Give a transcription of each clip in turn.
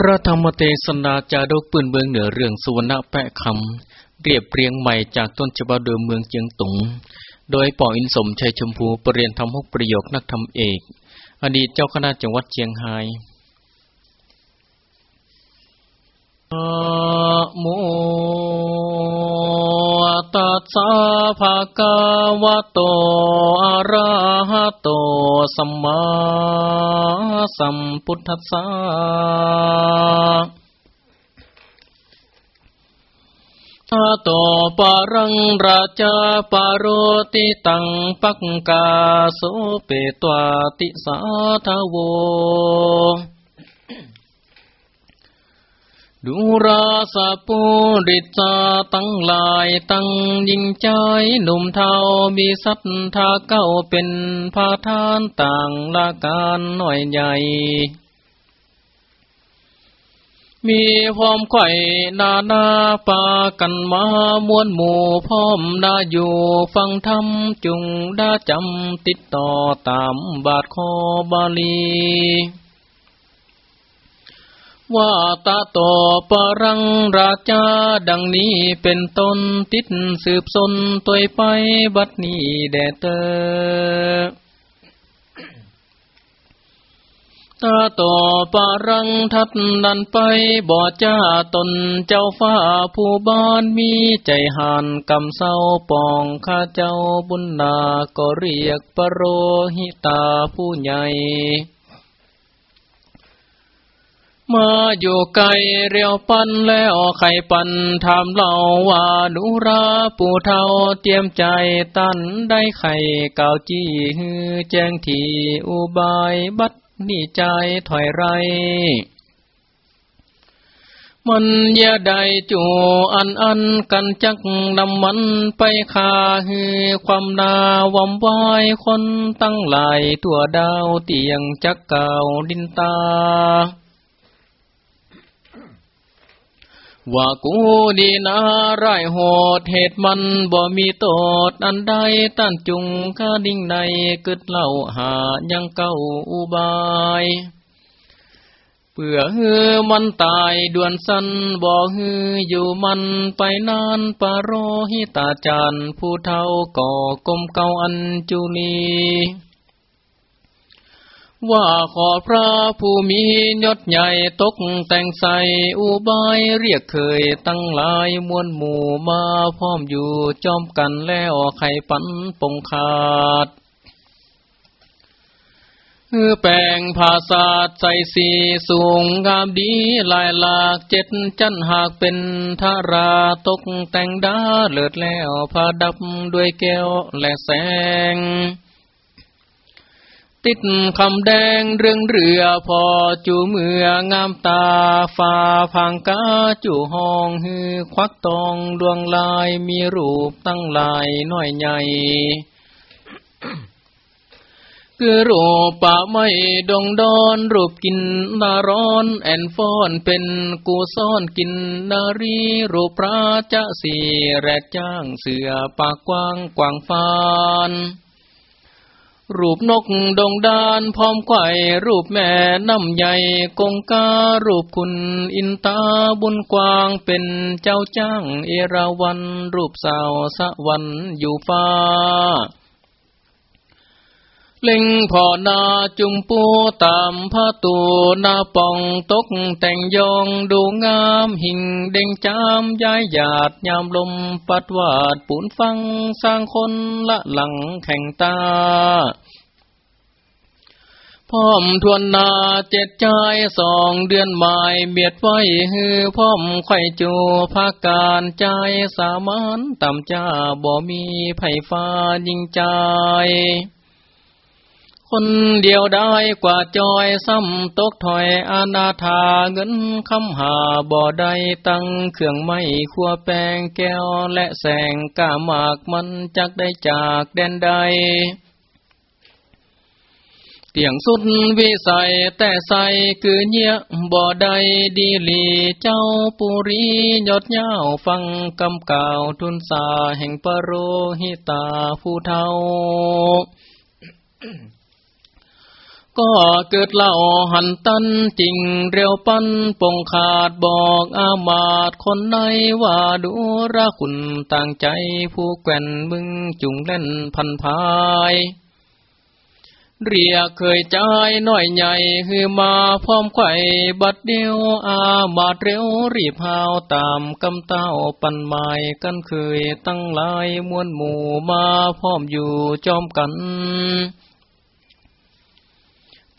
พระธรรมเทศนาจาดกปืนเบืองเหนือเรื่องสุวรรณแปะคำเรียบเรียงใหม่จากต้นฉบับเดิมเมืองเจียงตุง โดยป่ออินสมชัยชมพูปรรียนทำหกประโยคนักธรรมเอก อดีตเจ้าคณะจังหวัดเชียงไฮ้โม ตัสสะภะคะวะโต อะระหะโต สัมมาสัมพุทธัสสะอาโตปารังราชาปารติตังปักกาโสเปตวติสาทโว ดูราสะปูริจาตั้งลายตั้งยิงใจหนุ่มเทามีสัทาเก้าเป็นพาทานต่างละการหน่อยใหญ่ มีพร้อมไข่นานาปากันมามวนหมู่พร้อมนาอยู่ฟังธรรมจุงดาจำติดต่อตามบาทคอบาลี ว่าตาโตปรังราชาดังนี้เป็นต้นติดสืบสนตัวไปบัดนี้แดเตอตาโตปรังทัดนันไปบ่จ้าตนเจ้าฟ้าผู้บ้านมีใจหานกำเศร้าปองข้าเจ้าบุญนาก็เรียกปรโรหิตาผู้ใหญ่ มาอยู่ไกลเรียวปันแล้วไข่ปันถามเล่าว่านุราปู่เทาเตรียมใจตันได้ไข่เกาจี้ฮือแจ้งทีอุบายบัดนี่ใจถอยไร มันยาใดจูอันอันกันจักนำมันไปคาฮือความนาวำวายคนตั้งหลายตัวดาวเตียงจักเก่าดินตา ว่ากูดีนาไรโหดเหตุมันบ่มีโตดอันใดต้านจุงคาดิ่งในกึดเล่าหายังเก้าอุบายเปื่อฮือมันตายด่วนสันบ่ฮืออยู่มันไปนานปารโรหิตาจารย์ผู้เท่าก่อกลมเก่าอันจุลี ว่าขอพระผู้มียศใหญ่ตกแต่งใสอุบายเรียกเคยตั้งหลายมวลหมู่มาพร้อมอยู่จอมกันแล้วไข่ปันปงขาดฮือแปลงภาษาใส่สีสูงงามดีลายหลากเจ็ดจันหากเป็นทาราตกแต่งดาเลิศแล้วพาดับด้วยแก้วและแสงิดคำแดงเรื่องเรือพอจูเมืองามตาฟ้าพังกาจูห้องฮือควักตองดวงลายมีรูปตั้งลายน้อยใหญ่คือรูปป่าไม่ดงดอนรูปกินนาร้อน แอนฟอนเป็นกูซ่อนกินนารีรูปพระจะสีแรดจ้างเสือปากกว้างกว้างฟาน รูปนกดงดานพร้อมไข่รูปแม่น้ำใหญ่กงการูปคุณอินตาบุญกวางเป็นเจ้าจ้างเอราวัน รูปสาวสะวันอยู่ฟ้า ล็งพอนาจุมปูตามพระตูนาปองตกแต่งยองดูงามหิ่งเด้งจามย้ายหยาดยามลมปัดวาดปูนฟังสร้างคนละหลังแข่งตาพร้อมทวนนาเจ็ดใจสองเดือนหมายเบียดไว้ฮือพร้อมไข่จูภาการใจสามานต่ำจ้าบ่มีไผ่ฟ้ายิงใจ คนเดียวได้กว่าจอยซ้ำตกถอยอาณาธาเงินคำหาบ่อได้ตั้งเครื่องไม้ขัวแปงแก้วและแสงกาหมากมันจักได้จากแดนใดเตียงสุดวิสัยแต่ใสคือเนี้ยบ่อได้ดีลีเจ้าปุรียอดเย้าฟังกำก่าวทุนสาแห่งปรโรหิตาผู้เทา ก็เกิดเล่าหันตันจริงเร็วปันปงขาดบอกอามาตคนในว่าดูระคุณต่างใจผู้แก่นมึงจุงเล่นพันพายเรียกเคยใจน้อยใหญ่คือมาพร้อมไข่บัดเดียวอามาดเร็วรีบหาวตามกำเต้าปันไม้กันเคยตั้งลายมวนหมู่มาพร้อมอยู่จอมกันเ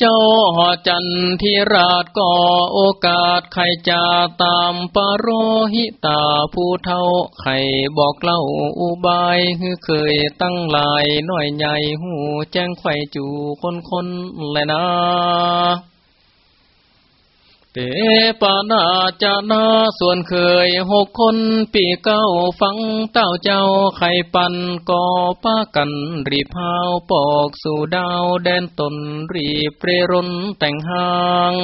จ้าหอจันทิราชก่อโอกาสใครจะตามปรโรหิตาผู้เท่าใครบอกเล่าอุบายคือเคยตั้งลายน้อยใหญ่หูแจ้งไข่จูคนคนแลนะ ปานาจานาส่วนเคยหกคนปีเก้าฟังเต้าเจ้าไข่ปันก่อป้ากันรีพาวปอกสู่ดาวแดนตนรีเปรรนแต่งหาง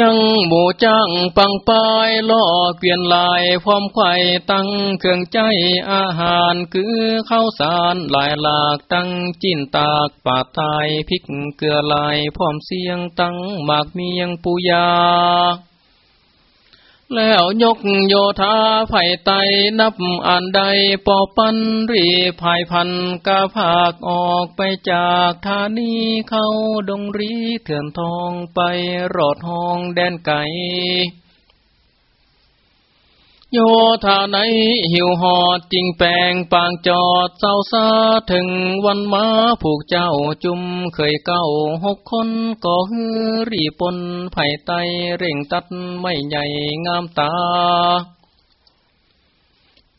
ยังหมู่จ้างปังปายล่อเกวียนลายความไข่ตั้งเครื่องใจอาหารคือข้าวสารหลายหลากตั้งจิ้นตากปาตายพริกเกลือลายพร้อมเสียงตั้งหมากเมียงปูยา แล้วยกโยธาไผ่ไตนับอันใดปอปันรีภายพันกาภาคออกไปจากธานีเข้าดงรีเถื่อนทองไปรอดห้องแดนไก่ โยธาไหนหิวหอดจิงแปงปางจอดเศร้าซาถึงวันมาผูกเจ้าจุมเคยเก้าหกคนก็ฮือรีปนไผ่ไตเร่งตัดไม่ใหญ่งามตา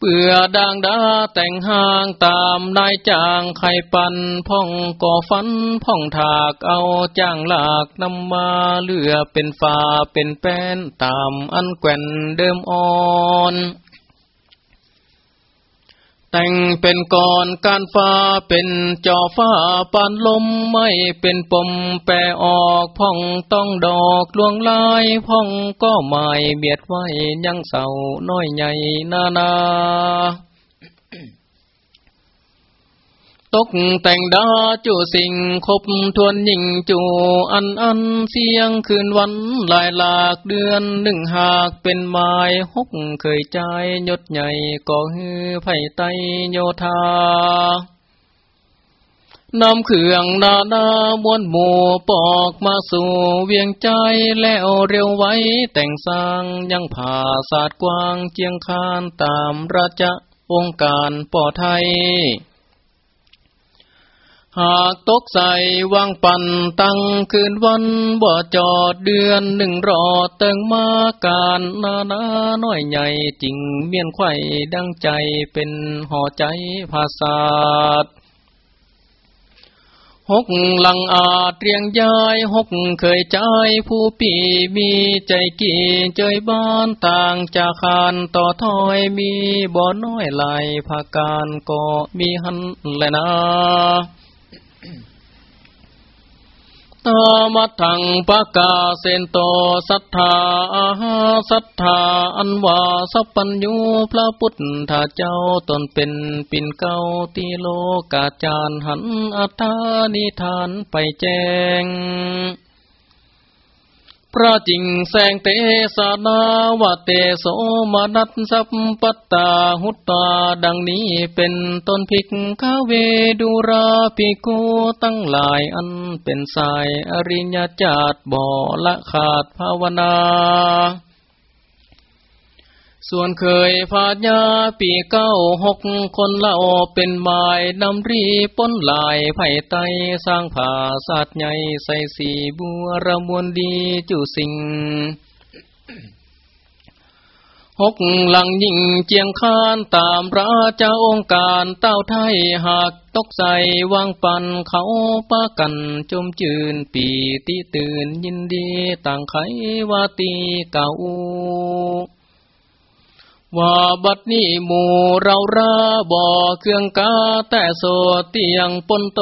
เปื่อด่างดาแต่งห่างตามนายจางไข่ปันพ่องก่อฟันพ่องถากเอาจ้างหลากนำมาเลือเป็นฝาเป็นแป้นตามอันแก่นเดิมอ่อน แต่งเป็นก่อนการฟ้าเป็นจอฟ้าปานลมไม่เป็นปมแปรออกพ่องต้องดอกลวงลายพ่องก็ไม่เบียดไว้ยังเสาน้อยใหญ่นานา ตกแต่งดาจูสิ่งคบทวนยิ่งจูอันอันเสียงคืนวันลายหลากเดือนหนึ่งหากเป็นไม้หกเคยใจยศใหญ่ก่อฮือไผ่ไตโยธานำเครื่องนานามวนหมู่ปอกมาสู่เวียงใจแล้วเร็วไว้แต่งสร้างยังผ่าศาสตร์กว้างเจียงคานตามราชองค์การป่อไทย หากตกใส่วางปันตั้งคืนวันบ่จอดเดือนหนึ่งรอเติงมาการนานาน้อยใหญ่จริงเมียนไข่ดังใจเป็นห่อใจภาษาดหกหลังอาจเรียงย้ายหกเคยใจผู้ปีมีใจกี่เจยบ้านต่างจากคานต่อถอยมีบ่อน้อยลายภาการก็มีหันแลนะ มัทังปะกาเซนโตสัทธาสัทธาอันว่าสัพปัญญูพระพุทธเจ้าตนเป็นปิ่นเก้าตีโลกาจารหันอัตานิทานไปแจ้ง พระจิงแสงเตสานาวเตโสมนัสสัพปัตตาหุตตาดังนี้เป็นต้นพิกขเวดูราปิโกตั้งหลายอันเป็นสายอริญญาจาตบ่อละขาดภาวนา ส่วนเคยพาญาปีเก้าหกคนละโอเป็นหมายนำรีป้นลายไผ่ไตสร้างผาศาสตร์ใหญ่ใส่สีบัวระมวลดีจุสิงหกหลังยิ่งเจียงคานตามราชาองค์การเต้าไทยหากตกใส่วางปันเขาปากันจมจืนปีติตื่นยินดีต่างไขวาตีเก่า ว่าบัดนี้หมู่เราราบ่อเครื่องกาแต่โสเตียงปนโต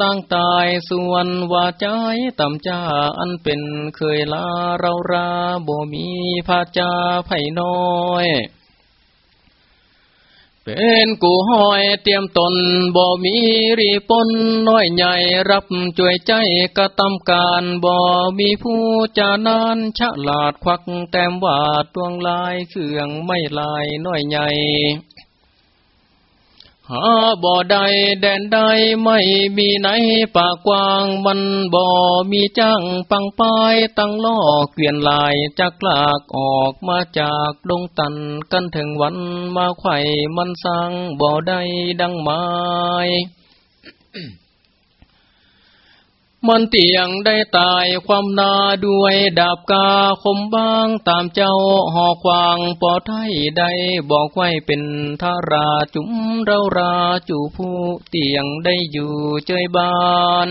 ตั้งตายส่วนว่าใจต่ำจ้าอันเป็นเคยลาเราราบ่มีพาจาไผ่น้อย เป็นกูห้อยเตรียมตนบ่มีรีปนน้อยใหญ่รับช่วยใจกระทำการบ่มีผู้จานานฉลาดควักแต้มวาดดวงลายเครื่องไม่ลายน้อยใหญ่ หาบ่อใดแดนใดไม่มีไหนปากกว้างมันบ่ มีจ้างปังปายตั้งล่อเกวียนลายจากลากออกมาจากดงตันกันถึงวันมาไข่มันสร้างบ่อใดดังไม้ มันเตียงได้ตายความนาด้วยดาบกาคมบางตามเจ้าหอควางปอไทยได้บอกไว้เป็นทาราจุมเราราจูผู้เตียงได้อยู่เจยบาน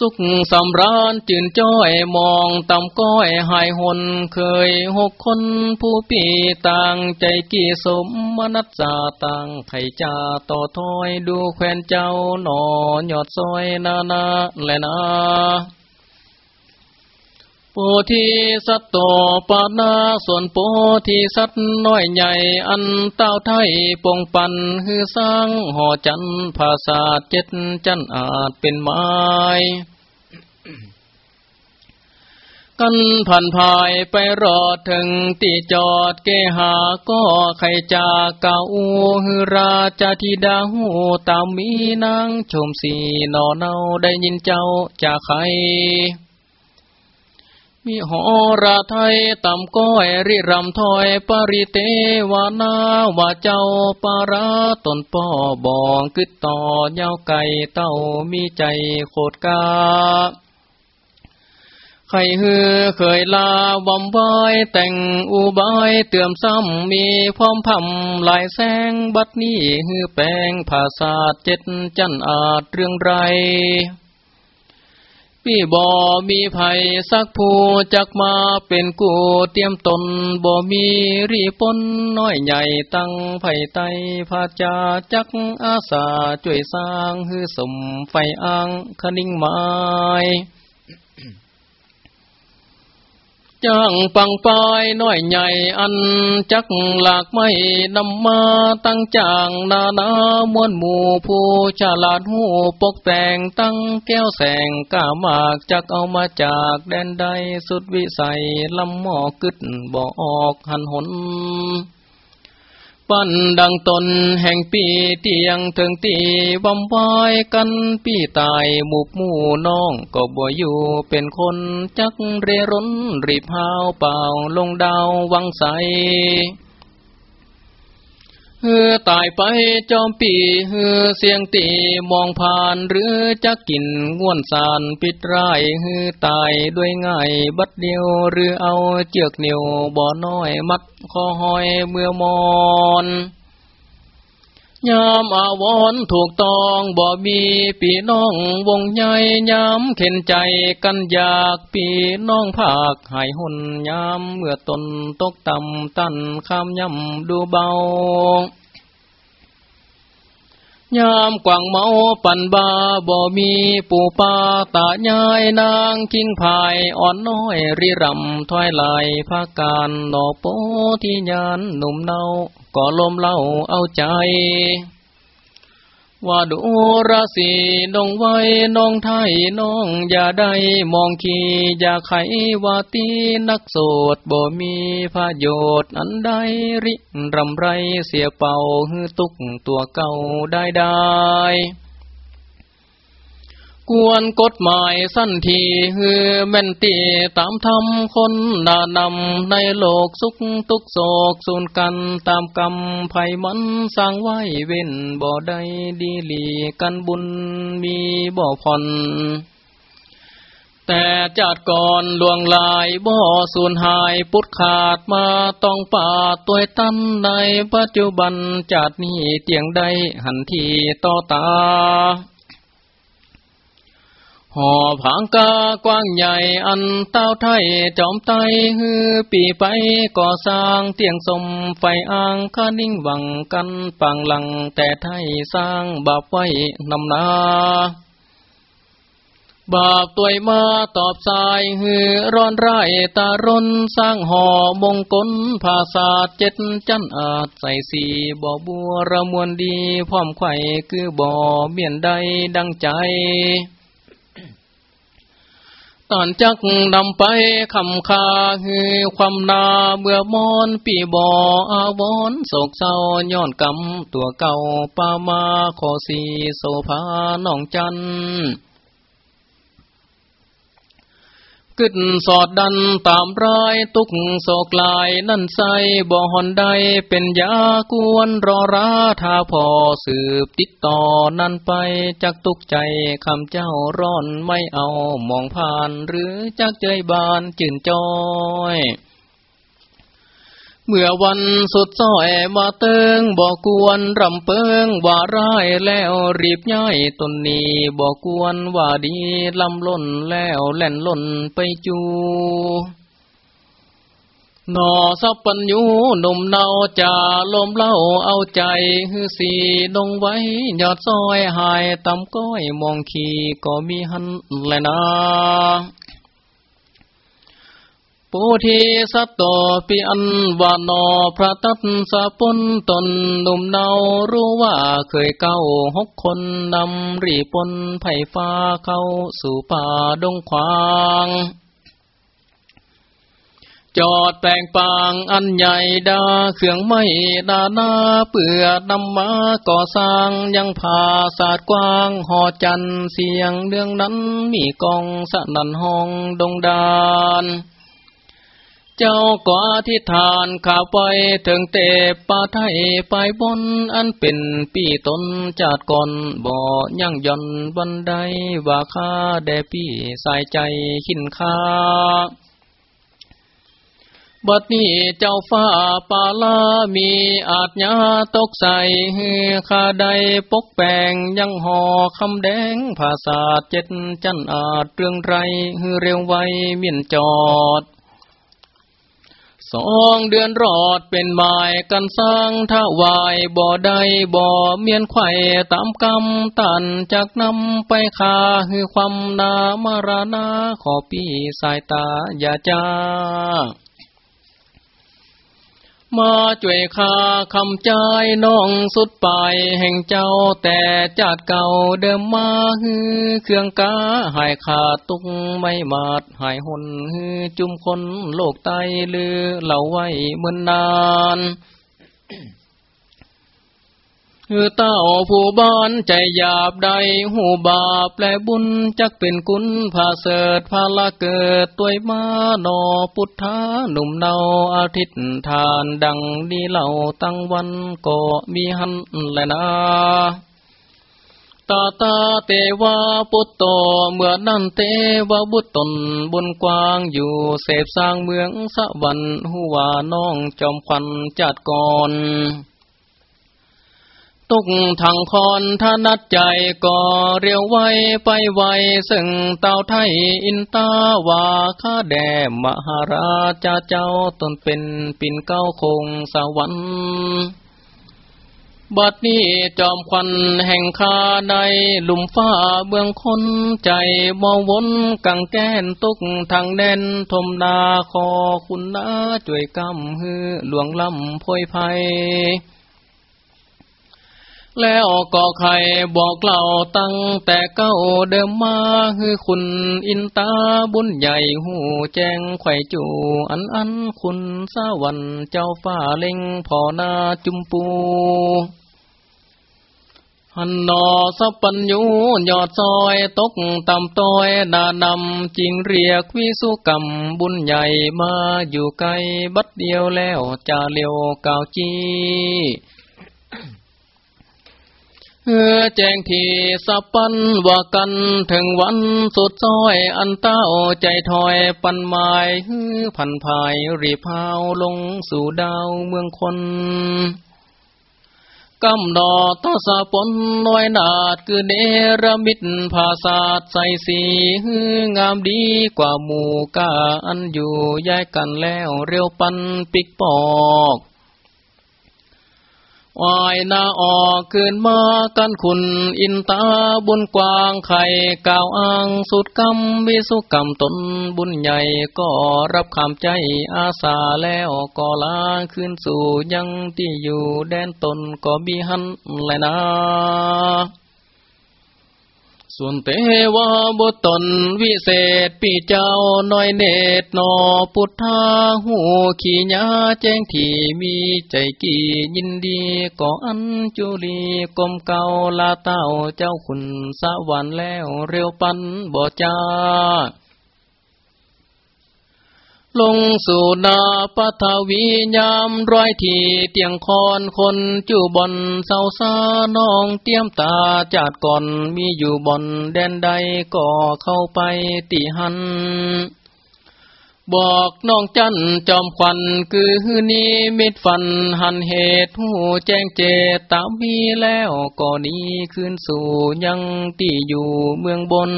สุขสำราญจื่นจ้อยมองต่ำก้อยหายหนเคยหกคนผู้ปีต่างใจกี่สมมนัสจาต่างไข่จาต่อถอยดูแควนเจ้าหนอหยอดซอยนานาแลนาโพธิสัตโตปานาส่วนโพธิสัตน้อยใหญ่อันเต้าไทยปงปันฮือสร้างห่อจันภาษาเจ็ดจันอาจเป็นไม้ กันผ่านพายไปรอถึงตีจอดเกหาก็ใครจากเก่าฮือราชธิดาหูตามมีนางชมสีนอเนาได้ยินเจ้าจากใครมีหอราไทยต่ำก้อยริรำถอยปริเตวานาว่าเจ้าปาราตนป่อบองกึดต่อยาวไก่เต้ามีใจโคตรกา ใครฮือเคยลาวำไว้แต่งอุบายเตื่อมซ้ำมีพร้อมพำลายแสงบัดนี้ฮือแปลงภาษาเจ็ดจันอาจเรื่องไรพี่บ่มีภัยสักผู้จักมาเป็นกูเตรียมตนบ่มีรีปนน้อยใหญ่ตั้งไผ่ไตพาจาจักอาสาช่วยสร้างฮือสมไฟอ้างคนิ่งไม้ จ้างปังปายน้อยใหญ่อันจักหลากไม่นำมาตั้งจางนานามวนหมู่ผู้ฉลาดหูปกแต่งตั้งแก้วแสงก้ามากจักเอามาจากแดนใดสุดวิสัยลำหมอกึดบ่ออกหันหน ปั้นดังตนแห่งปีเตียงถึงตีบำวายกันปีตายหมู่หมู่น้องก็บ่อยู่เป็นคนจักเรร้นรีบหาวเป่าลงดาววังใส เฮือตายไปจอมปีเฮือเสียงตีมองผ่านหรือจะกินง่วนสารปิดร้ายเฮือตายด้วยง่ายบัดเดียวหรือเอาเจือกเหนียวบ่อน้อยมัดคอหอยเมื่อมอน ยามอาวรถูกตองบ่มีปีน้องวงใหญ่ยามเข็นใจกันอยากปีน้องภาคหายหุนยามเมื่อตนตกต่ำตันข้ามย่ำดูเบายามกว่างเมาปันบาบ่มีปู่ปาตายายนางคิงพายอ่อนน้อยริรำถอยไหลภาการนอโปที่ยานหนุ่มเนา ก็ลมเล่าเอาใจ ว่าดูราศีนองไว้น้องไทยน้องอย่าได้มองขีอย่าไขว่าตีนักโสดบ่มีประโยชน์อันใดริรำไรเสียเป่าฮือตุกตัวเก่าได้ได้ กวนกฎหมายสั้นทีฮือแม่นตีตามธรรมคนนานำในโลกสุขทุกโศกสูนกันตามกรรมไผ่มันสร้างไว้เว้นบ่ได้ดีหลีกันบุญมีบ่ผ่อนแต่จัดก่อนลวงลายบ่อสูญหายปุดขาดมาต้องป่าตัวตั้นในปัจจุบันจัดนี้เตียงได้หันทีต่อตา หอผางกากว้างใหญ่อันเต้าไทยจอมไตฮือปีไปก่อสร้างเตียงสมไฟอ่างคานิ่งวังกันปังหลังแต่ไทยสร้างบาปไว้นำนาบาปตัวมาตอบสายหือร้อนไร่ตารนสร้างห่อมงกลภาษาเจ็ดจันอาจใส่สีบ่อบัวระมวลดีพร้อมไข่คือบ่อเมียนใดดังใจ ตอนจักดำไปคำคาคือความนาเบื่อมอนปีบ่ออาวอนโศกเศร้าย้อนกำตัวเก่าปามาขอสีโสภาน้องจัน กึดสอดดันตามรายตุกโศกลายนั่นใสบ่หอนใดเป็นยากวนรอราทาพอสืบติดต่อนั่นไปจักตุกใจคำเจ้าร้อนไม่เอามองผ่านหรือจักใจบานจื่นจอย เมื่อวันสุดซ้อยมาเติงบอกกวนรำเปิงว่าร้ายแล้วรีบย้ายตนนี้บอกกวนว่าดีลำล้นแล้วแล่นล้นไปจูนอสับปัญญูหนุ่มเนาจะลมเล่าเอาใจฮือสีดงไว้ ยอดซอยหายตำก้อยมองขีก็มีหันแลนะ ปุถีสัตโตปิอันวานอพระตัตสะปุนตนหนุ่มเนารู้ว่าเคยเก้าหกคนนำรีปนไผ่ฟ้าเข้าสู่ป่าดงควางจอดแปลงปางอันใหญ่ดาเครื่องไม่ดานาเปื่อนำมาก่อสร้างยังผาศาสตร์กว้างหอจันเสียงเรื่องนั้นมีกองสนันห้องดงดาน เจ้าก็อธิษฐานข้าไปถึงเตปาไทยไปบน อันเป็นปีตนจาดก่อนบ่ยั่งย่อนบันไดว่าข้าแด่พี่สายใจขินข้าบัดนี้เจ้าฟ้าปาลามีอาจญาตกใส่ข้าใดปกแปงยังห่อคำแดงภาษาเจ็ดจันอาจเรื่องไรเร็วไวเมียนจอด สองเดือนรอดเป็นหมายกันสร้างท้าวายบ่อใดบ่อเมียนไข่ตามกำตันจากนำไปคาคือความนามารานาขอปีสายตาอย่าจ้า มาจ่วยคาคำใจน้องสุดปลายแห่งเจ้าแต่จาดเก่าเดิมมาฮือเครื่องกาหายขาดตุกไม่มาดหายหนฮือจุมคนโลกไตลือเหล่าไว้เมื่อนนาน คือเต้าผู้บ้านใจหยาบใดหูบาปและบุญจักเป็นกุลผาเสดพาละเกิดตัวมานอพุทธาหนุ่มเนาอาทิตย์ทานดังดีเหล่าตั้งวันก็มีหันแลนะตาตาเตวาปุตโตเมื่อนั้นเตวาบุตตนบนกวางอยู่เสพสร้างเมืองสวรรค์หัวน้องจอมควันจัดก่อน ตุกทางคอนทนัดใจก่อเรียวไว้ไปไวซึ่งเต่าไทยอินตาวาข้าแดมหาราชาเจ้าตนเป็นปิ่นเก้าคงสวรรค์บัดนี้จอมควันแห่งคาในลุมฟ้าเบื้องคนใจมองวนกังแก้นตุกทางแดนทมนาคอคุณนาจ่วยกำฮือหลวงลำพอยไพ แล้วก็ใครบอกเล่าตั้งแต่เก้าเดิมมาคือคุณอินตาบุญใหญ่หูแจ้งไข่จูอันอันคุณสวรรค์เจ้าฟ้าเล็งพอนาจุมปูหันนอสัปัญญูยอดซอยตกต่ำต้อยดานำจิงเรียกวิสุกรรมบุญใหญ่มาอยู่ไกลบัดเดียวแล้วจะเลียวกาวจีเออ แจ้งทีสับปันว่ากันถึงวันสุดซ้อยอันเต้าใจถอยปันหมายฮือพันภายรีพาวลงสู่ดาวเมืองคนกำดอทศปนน้อยนาดคือเนรมิตภาษาใสสีฮืองามดีกว่าหมู่กาอันอยู่ย้ายกันแล้วเร็วปันปิกปอก วายนาออกคืนมากันคุณอินตาบุญกว้างไข่ก่าวอ้างสุดกรรมวิสุกรรมตนบุญใหญ่ก็รับคำใจอาสาแล้วก็ลาขึ้นสู่ยังที่อยู่แดนตนก็บีหันแลนะ ส่วนเตวาบุตนวิเศษปีเจ้าน้อยเนตนอพุทธาหูขีญาแจ้งที่มีใจกี่ยินดีก่ออันจุลีกลมเก่าลาเต้าเจ้าขุนสวรรค์แล้วเร็วปันบ่จ้า ลงสู่นาปทวียามร้อยทีเตียงคอนคนจูบอนเศร้าซาน้องเตียมตาจาดก่อนมีอยู่บอนแดนใดก็เข้าไปตีหัน บอกน้องจันจอมควันคือนี้มิดฟันหันเหตุหูแจ้งเจตามีแล้วก็นี้ขึ้นสู่ยังที่อยู่เมืองบน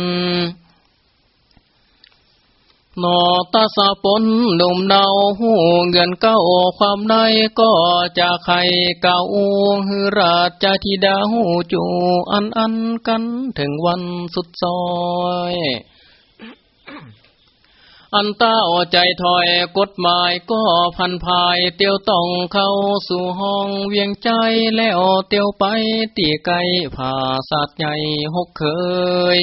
นอตาสะปนหนุ่มเนาหูเงินเก้าความในก็จะไข่เก่าฮือราชธิดาหูจูอันอันกันถึงวันสุดซอยอันต้าใจถอยกฎหมายก็พันภายเตียวต้องเข้าสู่ห้องเวียงใจแล้วเตียวไปตีไกผ่าสัตว์ใหญ่หกเคย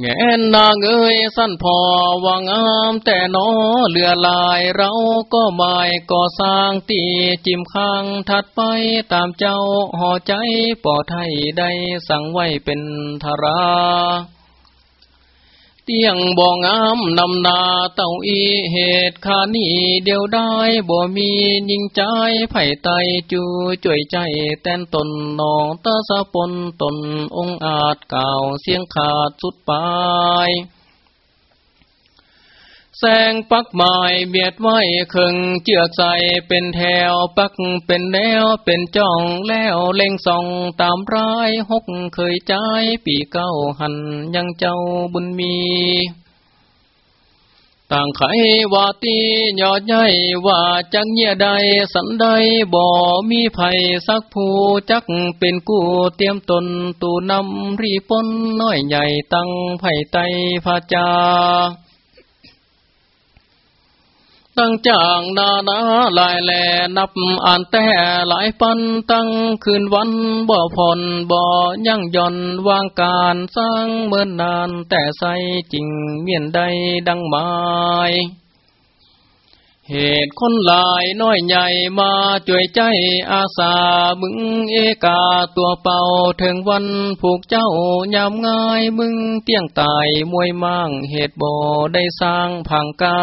แงนนางเอ้ยสั้นพอว่างามแต่นอเลือลายเราก็ไม่ก่อสร้างตีจิมข้างถัดไปตามเจ้าห่อใจป่อไทยได้สั่งไว้เป็นธารา เตียงบ่องามนำนาเต่าอีเหตุคานีเดียวได้บ่มียิงใจไผ่ไตจูจ่วยใจแต้นตนนองตาสะปนตนองอาจก่าวเสียงขาดสุดปลาย แสงปักไม้เบียดไว้ครึงเจือกใสเป็นแถวปักเป็นแนวเป็นจ้องแล้วเล็งส่องตามร้ายหกเคยใจปีเก้าหันยังเจ้าบุญมีต่างไขว่าตียอดใหญ่ว่าจักเงียใดสันใดบ่มีไผสักผู้จักเป็นกู้เตรียมตนตูนำรีปนน้อยใหญ่ตั้งไผ่ไตพาจา ตั้งจางนานาลายแลนับอ่านแต่หลายปันตั้งคืนวันบ่ผ่อนบ่ยั่งย่อนวางการสร้างเมื่อนนานแต่ใสจริงเมียนใดดังหมายเหตุคนหลายน้อยใหญ่มาจ่วยใจอาสามึงเอกาตัวเป่าถึงวันผูกเจ้ายามง่ายมึงเตี้ยงตายมวยมั่งเหตุบ่ได้สร้างพังกา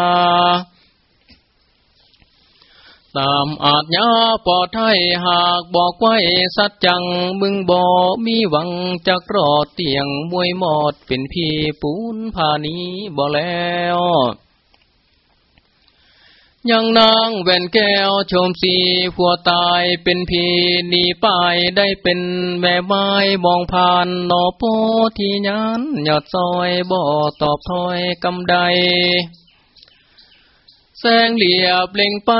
ตามอาจญาปอดไทยหากบอกไว้สัจจังมึงบ่มีหวังจักรอดเตียงมวยหมอดเป็นพี่ปูนผานี้บ่แล้วยังนางแว่นแก้วชมสีผัวตายเป็นพี่นีไปได้เป็นแม่ไม้มองผ่านนอโพที่ยันยอดซอยบ่ตอบถอยกำใด สงเหลียบเล็งไป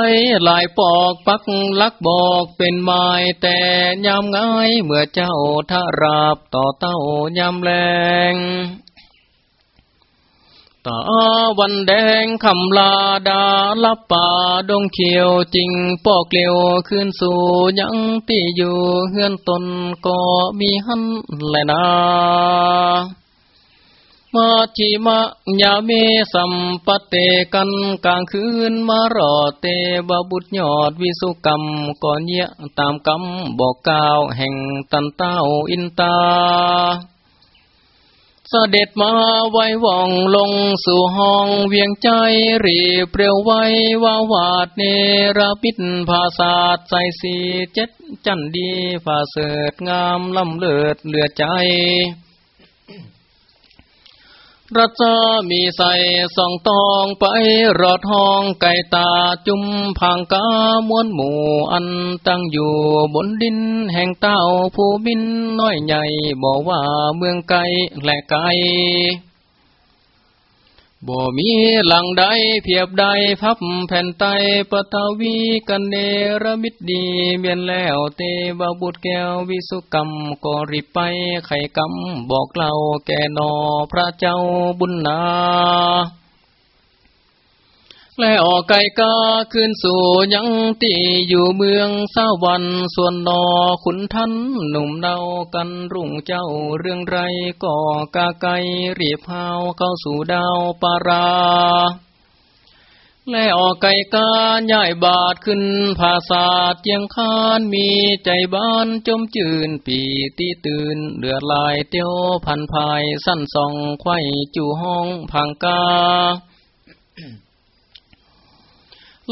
หลายปอกปักลักบอกเป็นไม้แต่ยามง่ายเมื่อเจ้าทาราบต่อเต้ายามแรงตาวันแดงคำลาดาลับป่าดงเขียวจริงปอกเกลียวขึ้นสู่ยังที่อยู่เฮือนตนก็มีหันแลนา มาจิมะยาเมสัมปเตกันกลางคืนมารอเตบบุตรยอดวิสุกรรมก่อนเยะตามกรรมบอกกล่าวแห่งตันเต้าอินตาเสด็จมาไว้ว่องลงสู่ห้องเวียงใจรีเปรียวไว้ว่าวาดเนรพิษภาษาใจสีเจ็ดจันดีฝ่าเสดงามลำเลิศเหลือใจ รัชมีใส่สองตองไปรอดห้องไก่ตาจุ่มพังกามวนหมู่อันตั้งอยู่บนดินแห่งเต้าผู้บินน้อยใหญ่บอกว่าเมืองไกลและไกล บ่มีหลังใดเพียบใดพับแผ่นไตปตวีกันเนรมิตดีเมียนแล้วเตบาบุตรแก้ววิสุกรรมก็ริบไปไข่กำบอกเล่าแก่นอพระเจ้าบุญนา และออกไก่กาขึ้นสู่ยังตีอยู่เมืองสาวันส่วนนอขุนทันหนุ่มเดากันรุ่งเจ้าเรื่องไรก็กาไกรีบพาวเข้าสู่ดาวปาราและออกไก่กาย่ายบาทขึ้นภาษาเจียงคานมีใจบ้านจมจืนปีตีตื่นเลือดลายเตียวพันภายสั้นสองไข่จู่ห้องพังกา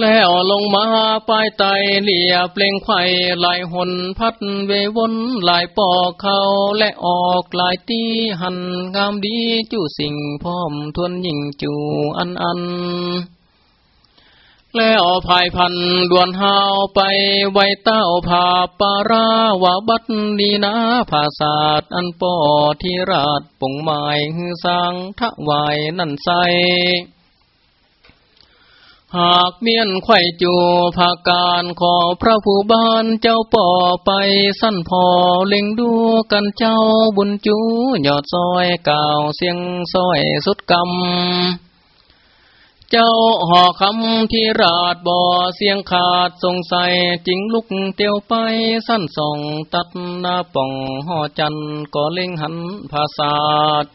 แล้วลงมาปลายไตเลียเปล่งไข่ลายหนพัดเววนลายปอกเขาและออกลายตีหันงามดีจู่สิ่งพร้อมทวนยิ่งจูอันอัน แล้วภายพันดวนหาวไปไวเต้าผาปาราวาบัดดีนาภาษาดอันปอที่ราดปงไม้ฮือสร้างทะวายนั่นใส หากเมียนไข่จูภาการขอพระผู้บ้านเจ้าป่อไปสั้นพอเล็งดูกันเจ้าบุญจูยอดซอยก่าวเสียงซอยสุดกำ เจ้าหอคำที่ราดบ่อเสียงขาดสงสัยจริงลุกเตียวไปสั้นส่องตัดหน้าป่องห่อจันก็เล็งหันภาษาด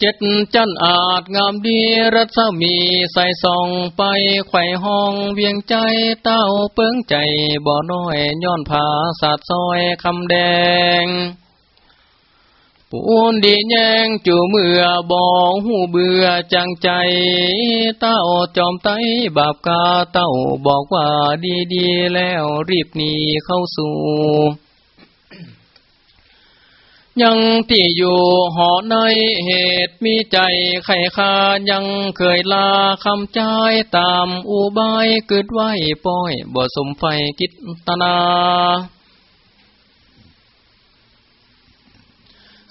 เจ็ดจันอาจงามดีรัศมีใส่ส่องไปไข่ห้องเวียงใจเต้าเปิ้งใจบ่อน้อยย้อนผาสาดซอยคำแดงปูนดีแยงจูเมื่อบ่หูเบื่อจังใจ เต้าจอมไตบาปกาเต้าบอกว่าดีดีแล้วรีบหนีเข้าสู่ ยังที่อยู่หอในเหตุมีใจไข่คายังเคยลาคำใจตามอุบายเกิดไว้ป้อยบ่สมไฟกิตนา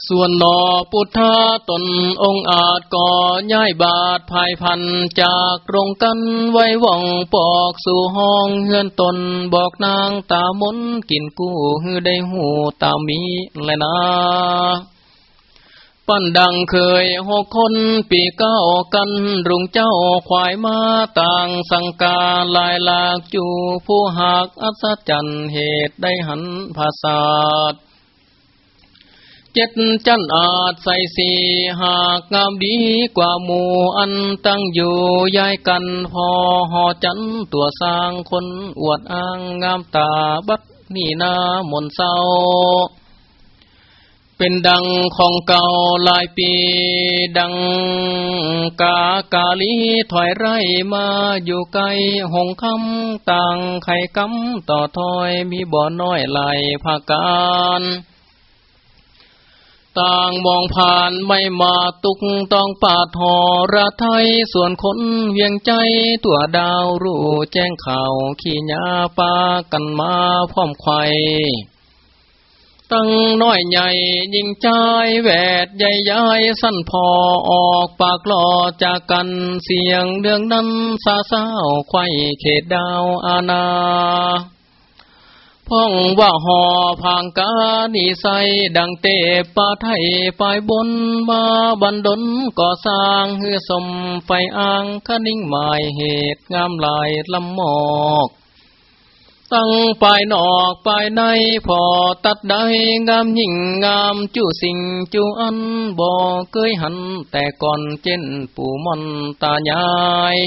ส่วนนอปุถาตนองอาจก่อย้ายบาทภายพันจากโรงกันไว้ว่องปอกสู่ห้องเฮือนตนบอกนางตามนกินกู้ฮือได้หูตามีแลยนะปั้นดังเคยหกคนปีเก้ากัน รุงเจ้าควายมาต่างสังกาลายลากจูผู้หักอัศจรรย์เหตุได้หันภาษา เจ็ดจันอาจใส่สีหากงามดีกว่าหมู่อันตั้งอยู่ย้ายกันพอหอจันตัวสร้างคนอวดอ้างงามตาบัดนี่นามนเศร้า เป็นดังของเก่าหลายปี ดังกากาลีถอยไรมาอยู่ไกลหงคำต่างไข่กำต่อถอยมีบ่อน้อยไหลภาการ ต่างมองผ่านไม่มาตุกต้องปาดหอระไทยส่วนคนเวียงใจตัวดาวรู้แจ้งข่าวขี้ยาปากันมาพร้อมไข่ตั้งน้อยใหญ่ยิงใจแวดใหญ่ใหญ่สั้นพอออกปากหล่อจากกันเสียงเรื่องนั้นซาเศร้าไข่เขตดาวอาณา พ้องว่าหอพางกานิใสดังเตปาไทยปลายบนมาบันดลก่อสร้างเฮือสมไฟอ่างคนิ่งหมายเหตุงามลายลำหมอกตั้งปลายนอกปลายในพอตัดได้งามยิ่งงามจูสิ่งจูอันบ่เคยหันแต่ก่อนเจนปู่มอนตายาย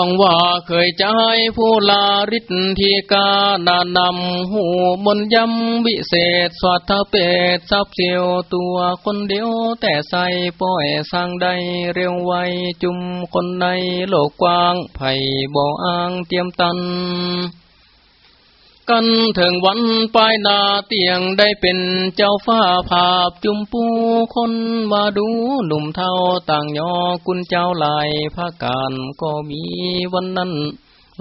พองว่าเคยใจผู้ลาริทธีกาดานำหูมนยำวิเศษ สวัสดเปตซับเสียวตัวคนเดียวแต่ใส่ป้อยสร้างได้เร็วไวจุมคนในโลกกว้างไผ่บ่ออ้างเตรียมตัน กันถึงวันปลายนาเตียงได้เป็นเจ้าฟ้าภาพจุมปูคนมาดูหนุ่มเท่าต่างยอกุญเจ้าลายพระการก็มีวันนั้น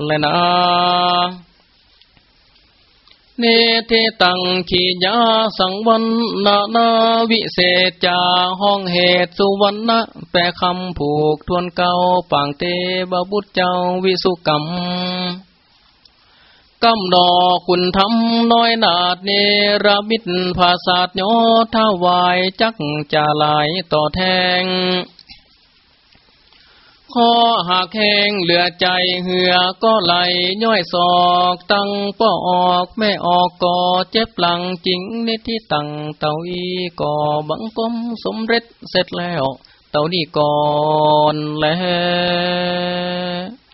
แลยนะเนเทตังขียาสังวันนานาวิเศษจาห้องเหตุสุวรรณะแปลคำผูกทวนเก่าปางเตบาบุตรเจ้าวิสุกรรม กำดอคุณทำน้อยนาดเนรมิตภาษาโยทาวายจักจะลายต่อแทงคอหักแหงเหลือใจเหือก็ไหลย่อยศอกตั้งป้อออกแม่ออกก่อเจ็บหลังจริงนิที่ตั้งเต่าอีก่อบังกลมสมเร็จเสร็จแล้ว เต่านี่ก่อนแล้ว